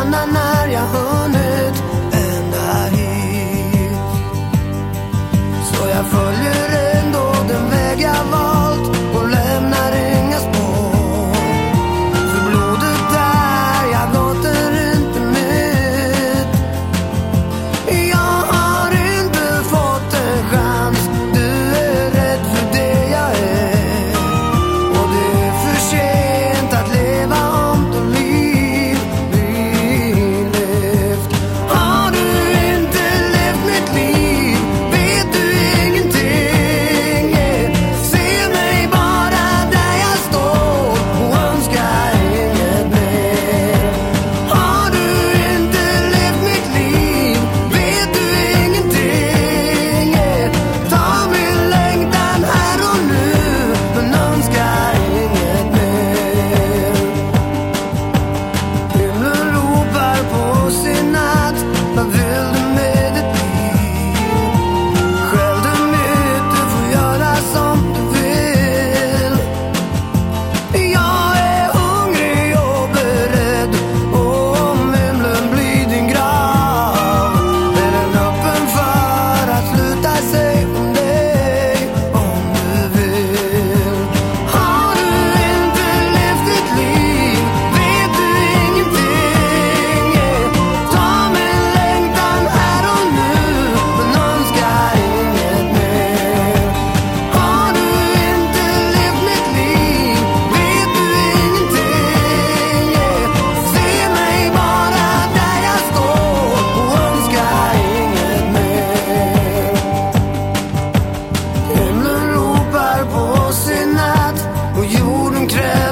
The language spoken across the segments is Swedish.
stannar när jag hör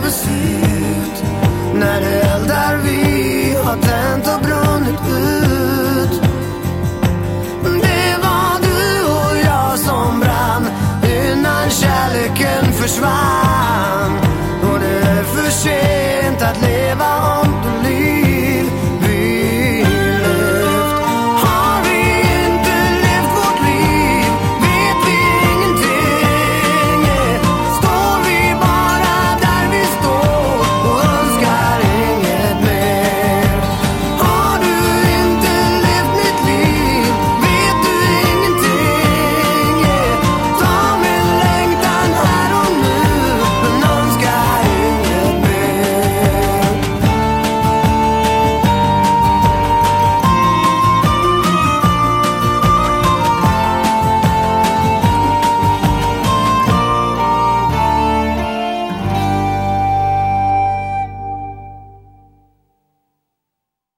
beslut när det eldar vi har tänt och brunnit ut. Det var du och jag som brann innan kärleken försvann.